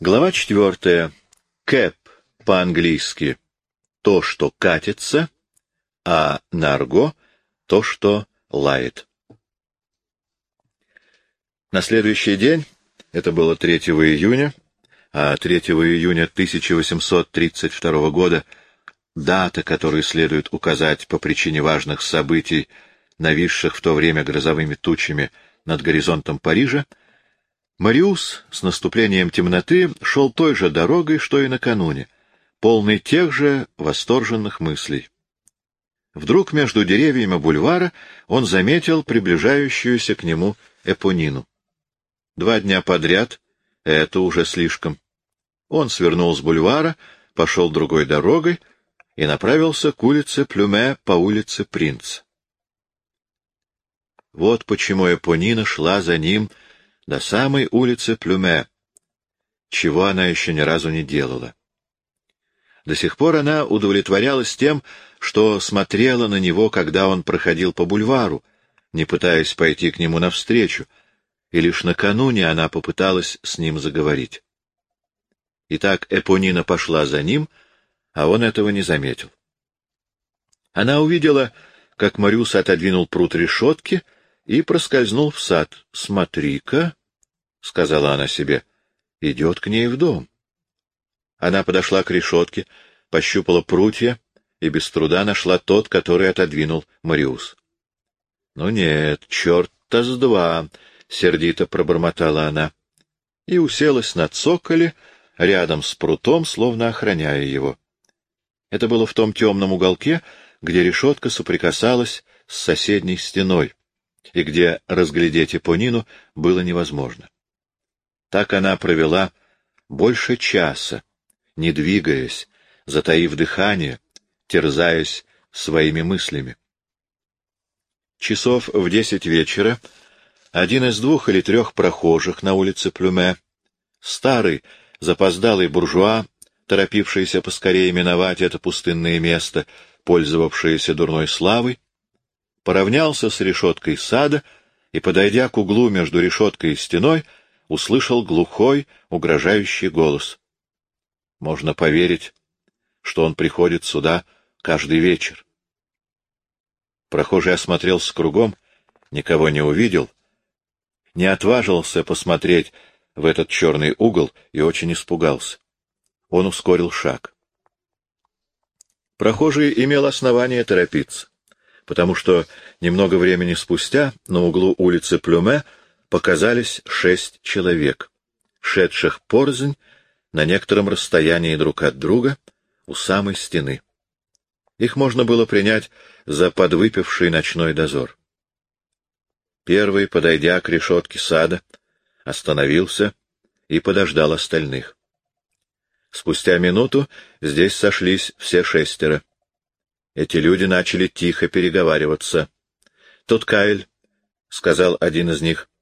Глава четвертая. Кэп по-английски то, что катится, а нарго — то, что лает. На следующий день, это было 3 июня, а 3 июня 1832 года, дата, которую следует указать по причине важных событий, нависших в то время грозовыми тучами над горизонтом Парижа, Мариус с наступлением темноты шел той же дорогой, что и накануне, полный тех же восторженных мыслей. Вдруг между деревьями бульвара он заметил приближающуюся к нему Эпонину. Два дня подряд — это уже слишком. Он свернул с бульвара, пошел другой дорогой и направился к улице Плюме по улице Принца. Вот почему Эпонина шла за ним до самой улицы Плюме, чего она еще ни разу не делала. До сих пор она удовлетворялась тем, что смотрела на него, когда он проходил по бульвару, не пытаясь пойти к нему навстречу, и лишь накануне она попыталась с ним заговорить. Итак, Эпонина пошла за ним, а он этого не заметил. Она увидела, как Марюс отодвинул пруд решетки и проскользнул в сад. — Смотри-ка, — сказала она себе, — идет к ней в дом. Она подошла к решетке, пощупала прутья и без труда нашла тот, который отодвинул Мариус. — Ну нет, черт-то с два! — сердито пробормотала она. И уселась на цоколе, рядом с прутом, словно охраняя его. Это было в том темном уголке, где решетка соприкасалась с соседней стеной, и где разглядеть Эпонину было невозможно. Так она провела больше часа, не двигаясь, затаив дыхание, терзаясь своими мыслями. Часов в десять вечера один из двух или трех прохожих на улице Плюме, старый, запоздалый буржуа, торопившийся поскорее миновать это пустынное место, пользовавшееся дурной славой, поравнялся с решеткой сада и, подойдя к углу между решеткой и стеной, услышал глухой, угрожающий голос. Можно поверить, что он приходит сюда каждый вечер. Прохожий осмотрелся кругом, никого не увидел, не отважился посмотреть в этот черный угол и очень испугался. Он ускорил шаг. Прохожий имел основание торопиться, потому что немного времени спустя на углу улицы Плюме показались шесть человек, шедших порознь на некотором расстоянии друг от друга у самой стены. Их можно было принять за подвыпивший ночной дозор. Первый, подойдя к решетке сада, остановился и подождал остальных. Спустя минуту здесь сошлись все шестеро. Эти люди начали тихо переговариваться. — Тут Кайль, — сказал один из них. —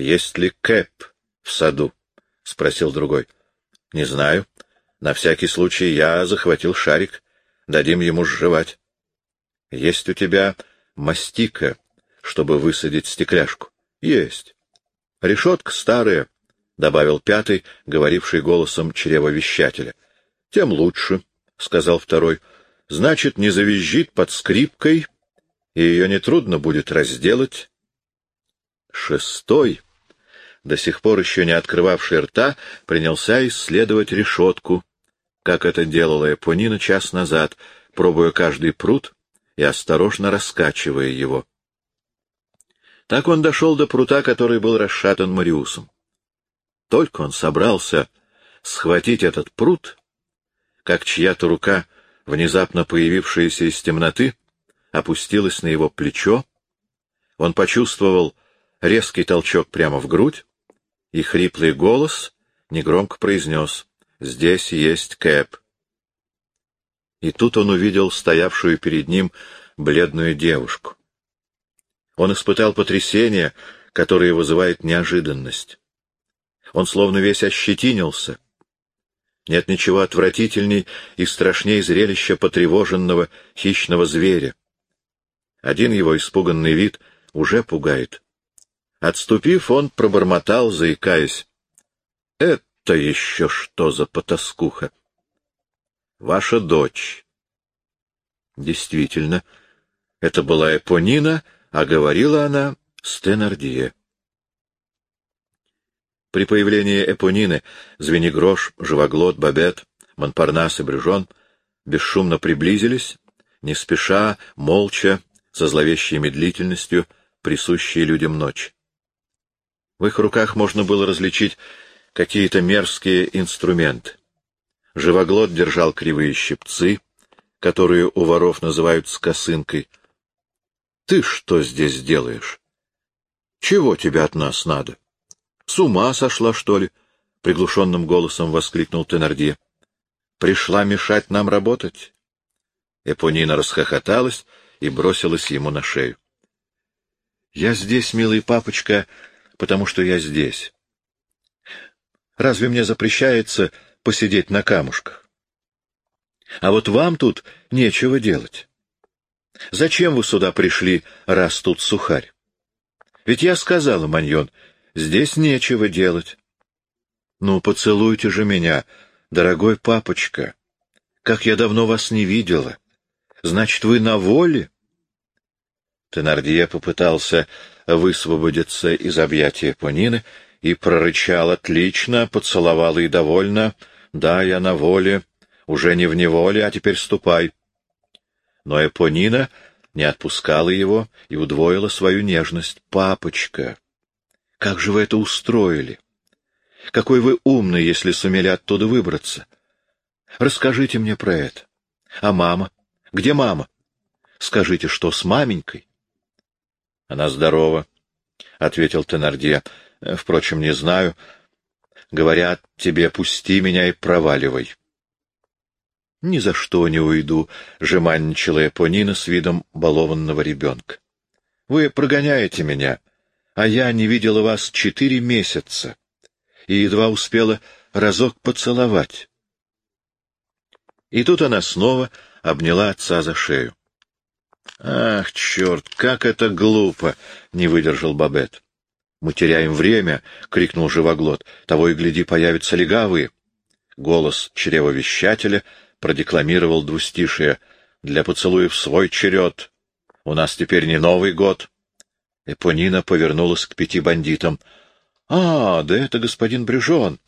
Есть ли Кэп в саду? — спросил другой. — не знаю. На всякий случай я захватил шарик. Дадим ему сживать. Есть у тебя мастика, чтобы высадить стекляшку? Есть. Решетка старая, — добавил пятый, говоривший голосом чревовещателя. — Тем лучше, — сказал второй. — Значит, не завизжит под скрипкой, и ее нетрудно будет разделать. Шестой до сих пор еще не открывавший рта, принялся исследовать решетку, как это делала Эпонина час назад, пробуя каждый пруд и осторожно раскачивая его. Так он дошел до прута, который был расшатан Мариусом. Только он собрался схватить этот прут, как чья-то рука, внезапно появившаяся из темноты, опустилась на его плечо, он почувствовал резкий толчок прямо в грудь, и хриплый голос негромко произнес «Здесь есть Кэп». И тут он увидел стоявшую перед ним бледную девушку. Он испытал потрясение, которое вызывает неожиданность. Он словно весь ощетинился. Нет ничего отвратительней и страшней зрелища потревоженного хищного зверя. Один его испуганный вид уже пугает. Отступив, он пробормотал, заикаясь. — Это еще что за потаскуха? Ваша дочь. Действительно, это была Эпонина, а говорила она с. При появлении Эпонины Звенигрош, Живоглот, Бабет, Монпарнас и Брюжон бесшумно приблизились, не спеша, молча, со зловещей медлительностью, присущей людям ночь. В их руках можно было различить какие-то мерзкие инструменты. Живоглот держал кривые щипцы, которые у воров называют скосынкой. — Ты что здесь делаешь? Чего тебе от нас надо? С ума сошла, что ли? — приглушенным голосом воскликнул Теннердье. — Пришла мешать нам работать? Эпонина расхохоталась и бросилась ему на шею. — Я здесь, милый папочка, потому что я здесь. Разве мне запрещается посидеть на камушках? А вот вам тут нечего делать. Зачем вы сюда пришли, раз тут сухарь? Ведь я сказала, Маньон, здесь нечего делать. Ну, поцелуйте же меня, дорогой папочка. Как я давно вас не видела. Значит, вы на воле? Тенардье попытался высвободиться из объятия Понины и прорычал отлично, поцеловал и довольно. Да, я на воле, уже не в неволе, а теперь ступай. Но Эпонина не отпускала его и удвоила свою нежность. «Папочка, как же вы это устроили? Какой вы умный, если сумели оттуда выбраться. Расскажите мне про это. А мама? Где мама? Скажите, что с маменькой?» «Она здорова», — ответил Теннердье. «Впрочем, не знаю. Говорят тебе, пусти меня и проваливай». — Ни за что не уйду, — жеманничала Эпонина с видом балованного ребенка. — Вы прогоняете меня, а я не видела вас четыре месяца и едва успела разок поцеловать. И тут она снова обняла отца за шею. — Ах, черт, как это глупо! — не выдержал Бабет. — Мы теряем время! — крикнул живоглот. — Того и гляди, появятся легавые. Голос чревовещателя — продекламировал двустишие. «Для поцелуев свой черед. У нас теперь не Новый год». Эпонина повернулась к пяти бандитам. «А, да это господин Брюжон.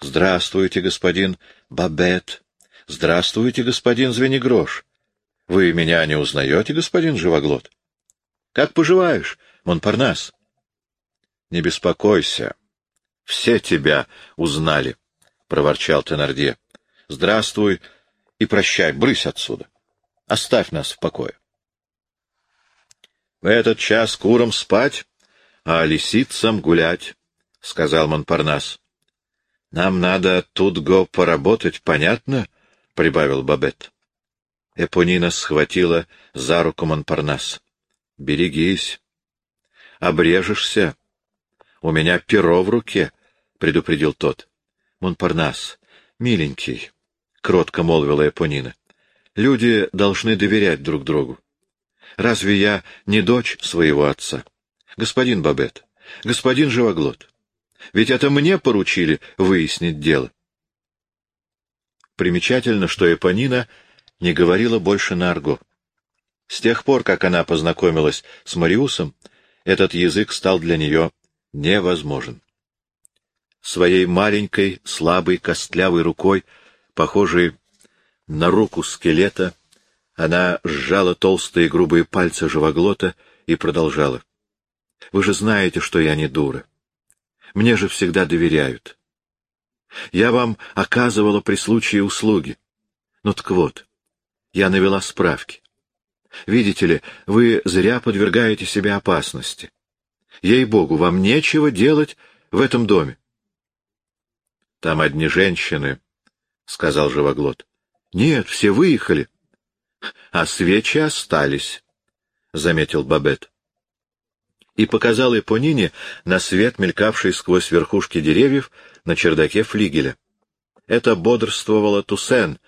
Здравствуйте, господин Бабет. Здравствуйте, господин Звенигрош. Вы меня не узнаете, господин Живоглот? Как поживаешь, Монпарнас?» «Не беспокойся. Все тебя узнали», — проворчал Теннердье. «Здравствуй, и прощай, брысь отсюда. Оставь нас в покое. — В этот час курам спать, а лисицам гулять, — сказал Монпарнас. — Нам надо тут го поработать, понятно? — прибавил Бабет. Эпонина схватила за руку Монпарнас. — Берегись. — Обрежешься. У меня перо в руке, — предупредил тот. — Монпарнас, миленький, — кротко молвила Эпонина. — Люди должны доверять друг другу. Разве я не дочь своего отца? Господин Бабет, господин Живоглот, ведь это мне поручили выяснить дело. Примечательно, что Эпонина не говорила больше на арго. С тех пор, как она познакомилась с Мариусом, этот язык стал для нее невозможен. Своей маленькой, слабой, костлявой рукой Похожей на руку скелета, она сжала толстые грубые пальцы живоглота и продолжала. — Вы же знаете, что я не дура. Мне же всегда доверяют. Я вам оказывала при случае услуги. Ну так вот, я навела справки. Видите ли, вы зря подвергаете себя опасности. Ей-богу, вам нечего делать в этом доме. Там одни женщины, — сказал живоглот. — Нет, все выехали. — А свечи остались, — заметил Бабет. И показал Эпонине на свет, мелькавший сквозь верхушки деревьев на чердаке флигеля. Это бодрствовала Туссен,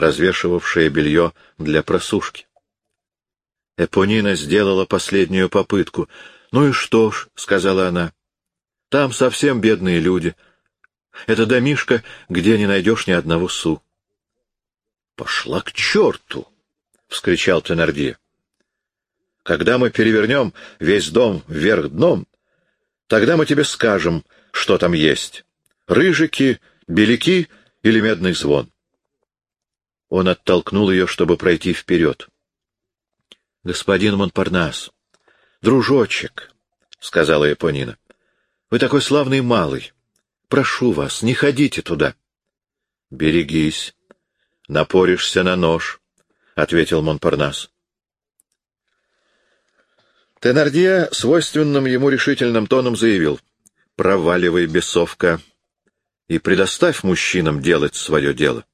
развешивавшая белье для просушки. Эпонина сделала последнюю попытку. — Ну и что ж, — сказала она, — там совсем бедные люди. Это домишка, где не найдешь ни одного су. — Пошла к черту! — вскричал Теннердье. — Когда мы перевернем весь дом вверх дном, тогда мы тебе скажем, что там есть. Рыжики, беляки или медный звон. Он оттолкнул ее, чтобы пройти вперед. — Господин Монпарнас, дружочек, — сказала Японина, — вы такой славный малый. Прошу вас, не ходите туда. — Берегись, напоришься на нож, — ответил Монпарнас. Тенардия свойственным ему решительным тоном заявил. — Проваливай, бесовка, и предоставь мужчинам делать свое дело.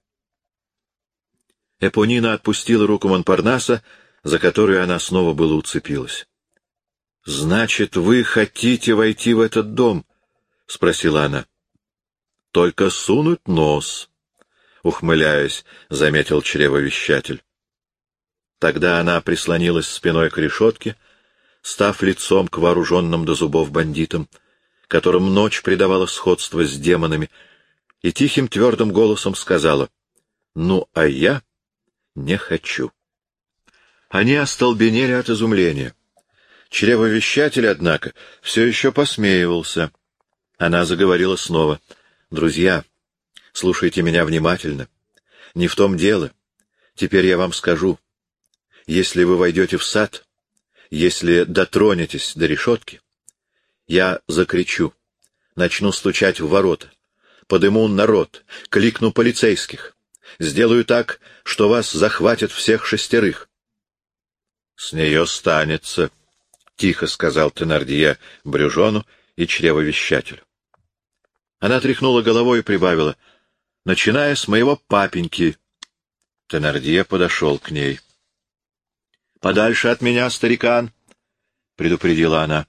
Эпонина отпустила руку Монпарнаса, за которую она снова было уцепилась. — Значит, вы хотите войти в этот дом? — спросила она. — Только сунуть нос, — ухмыляясь, заметил чревовещатель. Тогда она прислонилась спиной к решетке, став лицом к вооруженным до зубов бандитам, которым ночь придавала сходство с демонами, и тихим твердым голосом сказала, «Ну, а я не хочу». Они остолбенели от изумления. Чревовещатель, однако, все еще посмеивался. Она заговорила снова. «Друзья, слушайте меня внимательно. Не в том дело. Теперь я вам скажу. Если вы войдете в сад, если дотронетесь до решетки, я закричу, начну стучать в ворота, подыму народ, кликну полицейских. Сделаю так, что вас захватят всех шестерых. — С нее станется, — тихо сказал Тенардия Брюжону и чревовещателю. Она тряхнула головой и прибавила, — начиная с моего папеньки. Тенардия подошел к ней. — Подальше от меня, старикан, — предупредила она.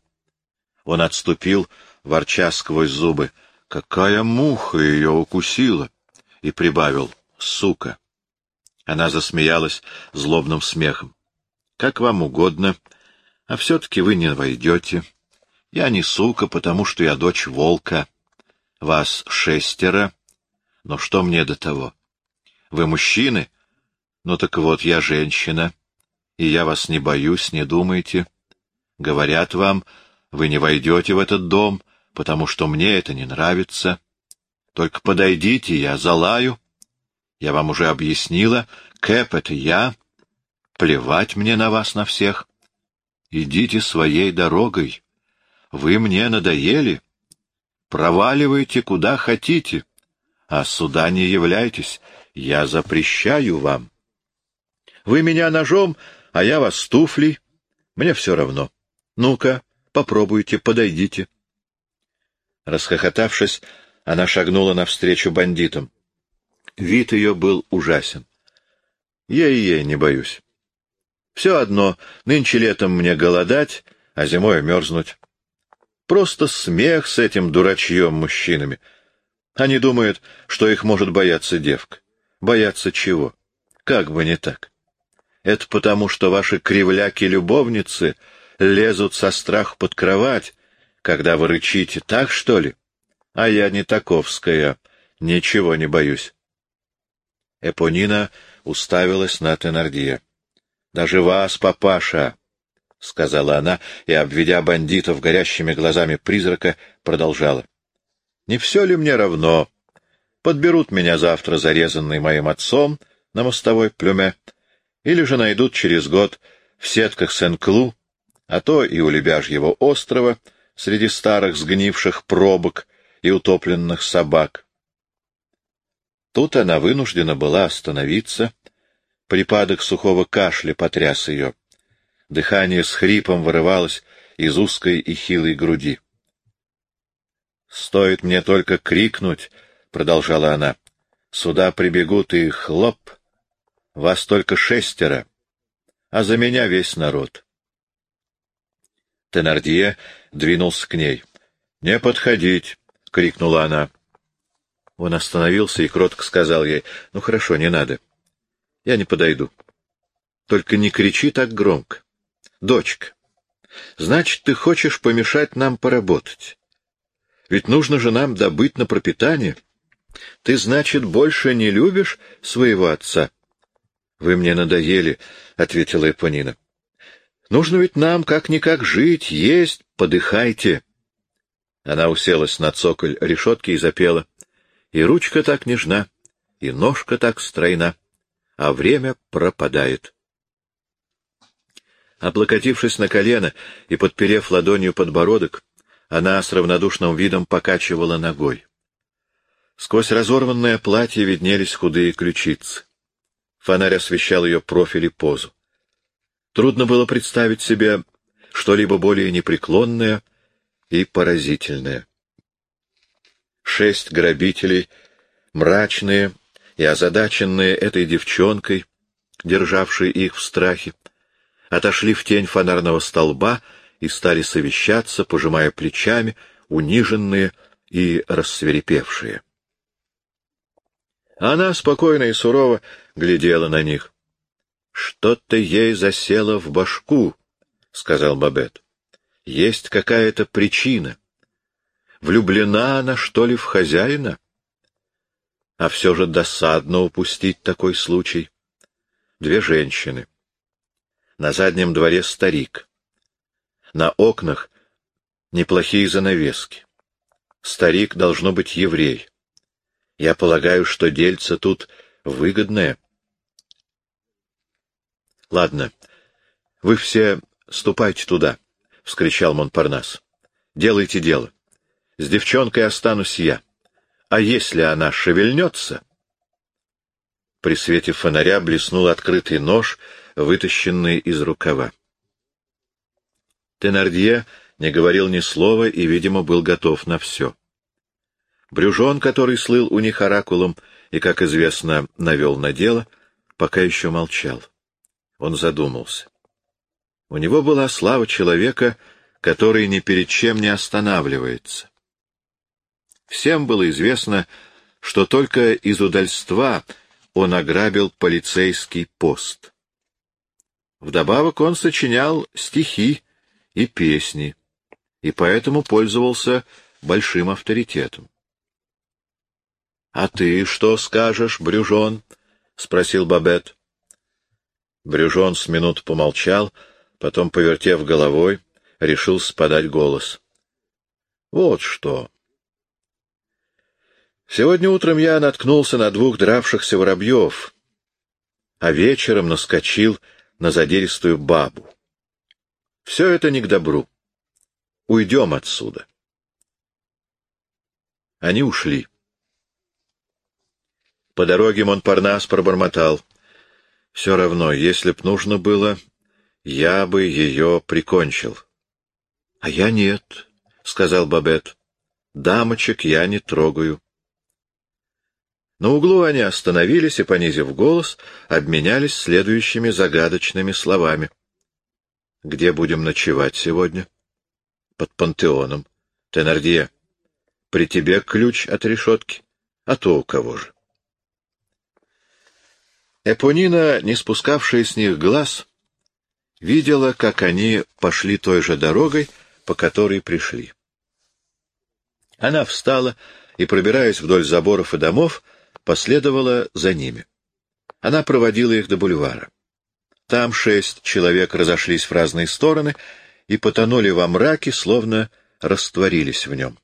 Он отступил, ворча сквозь зубы. Какая муха ее укусила! И прибавил. Сука! Она засмеялась злобным смехом. Как вам угодно, а все-таки вы не войдете. Я не сука, потому что я дочь волка. Вас шестеро. Но что мне до того? Вы мужчины? Ну так вот, я женщина. И я вас не боюсь, не думайте. Говорят вам, вы не войдете в этот дом, потому что мне это не нравится. Только подойдите, я залаю. Я вам уже объяснила, Кэп — это я. Плевать мне на вас на всех. Идите своей дорогой. Вы мне надоели. Проваливайте куда хотите, а сюда не являйтесь. Я запрещаю вам. Вы меня ножом, а я вас туфлей. Мне все равно. Ну-ка, попробуйте, подойдите. Расхохотавшись, она шагнула навстречу бандитам. Вид ее был ужасен. Ей-ей, не боюсь. Все одно, нынче летом мне голодать, а зимой мерзнуть. Просто смех с этим дурачьем мужчинами. Они думают, что их может бояться девка. Бояться чего? Как бы не так. Это потому, что ваши кривляки-любовницы лезут со страху под кровать, когда вы рычите, так что ли? А я не таковская, ничего не боюсь. Эпонина уставилась на Тенардия. — Даже вас, папаша, — сказала она, и, обведя бандитов горящими глазами призрака, продолжала. — Не все ли мне равно? Подберут меня завтра зарезанный моим отцом на мостовой плюме, или же найдут через год в сетках Сен-Клу, а то и у Лебяжьего острова, среди старых сгнивших пробок и утопленных собак. Тут она вынуждена была остановиться. Припадок сухого кашля потряс ее. Дыхание с хрипом вырывалось из узкой и хилой груди. «Стоит мне только крикнуть», — продолжала она, — «сюда прибегут и хлоп. Вас только шестеро, а за меня весь народ. Тенардье двинулся к ней. — Не подходить! — крикнула она. Он остановился и кротко сказал ей, — Ну хорошо, не надо. Я не подойду. Только не кричи так громко. Дочка, значит, ты хочешь помешать нам поработать? Ведь нужно же нам добыть на пропитание. —— Ты, значит, больше не любишь своего отца? — Вы мне надоели, — ответила Эпонина. — Нужно ведь нам как-никак жить, есть, подыхайте. Она уселась на цоколь решетки и запела. И ручка так нежна, и ножка так стройна, а время пропадает. Облокотившись на колено и подперев ладонью подбородок, она с равнодушным видом покачивала ногой. Сквозь разорванное платье виднелись худые ключицы. Фонарь освещал ее профиль и позу. Трудно было представить себе что-либо более непреклонное и поразительное. Шесть грабителей, мрачные и озадаченные этой девчонкой, державшей их в страхе, отошли в тень фонарного столба и стали совещаться, пожимая плечами, униженные и рассверепевшие. Она спокойно и сурово глядела на них. — Что-то ей засело в башку, — сказал Бабет. — Есть какая-то причина. Влюблена она, что ли, в хозяина? А все же досадно упустить такой случай. Две женщины. На заднем дворе старик. На окнах неплохие занавески. Старик должно быть еврей. Я полагаю, что дельце тут выгодное. — Ладно, вы все ступайте туда, — вскричал Монпарнас. — Делайте дело. С девчонкой останусь я. А если она шевельнется... При свете фонаря блеснул открытый нож, вытащенный из рукава. Тенардье не говорил ни слова и, видимо, был готов на все. Брюжон, который слыл у них оракулом и, как известно, навел на дело, пока еще молчал. Он задумался. У него была слава человека, который ни перед чем не останавливается. Всем было известно, что только из удальства он ограбил полицейский пост. Вдобавок он сочинял стихи и песни, и поэтому пользовался большим авторитетом. — А ты что скажешь, Брюжон? — спросил Бабет. Брюжон с минут помолчал, потом, повертев головой, решил спадать голос. — Вот что! Сегодня утром я наткнулся на двух дравшихся воробьев, а вечером наскочил на задиристую бабу. Все это не к добру. Уйдем отсюда. Они ушли. По дороге Монпарнас пробормотал. Все равно, если б нужно было, я бы ее прикончил. — А я нет, — сказал Бабет. — Дамочек я не трогаю. На углу они остановились и, понизив голос, обменялись следующими загадочными словами. — Где будем ночевать сегодня? — Под пантеоном. — Тенардье, при тебе ключ от решетки, а то у кого же? Эпонина, не спускавшая с них глаз, видела, как они пошли той же дорогой, по которой пришли. Она встала и, пробираясь вдоль заборов и домов, последовала за ними. Она проводила их до бульвара. Там шесть человек разошлись в разные стороны и потонули во мраке, словно растворились в нем.